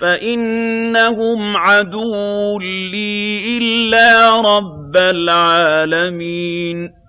فَإِنَّهُمْ عَدُوٌّ لِّي إِلَّا رَبَّ الْعَالَمِينَ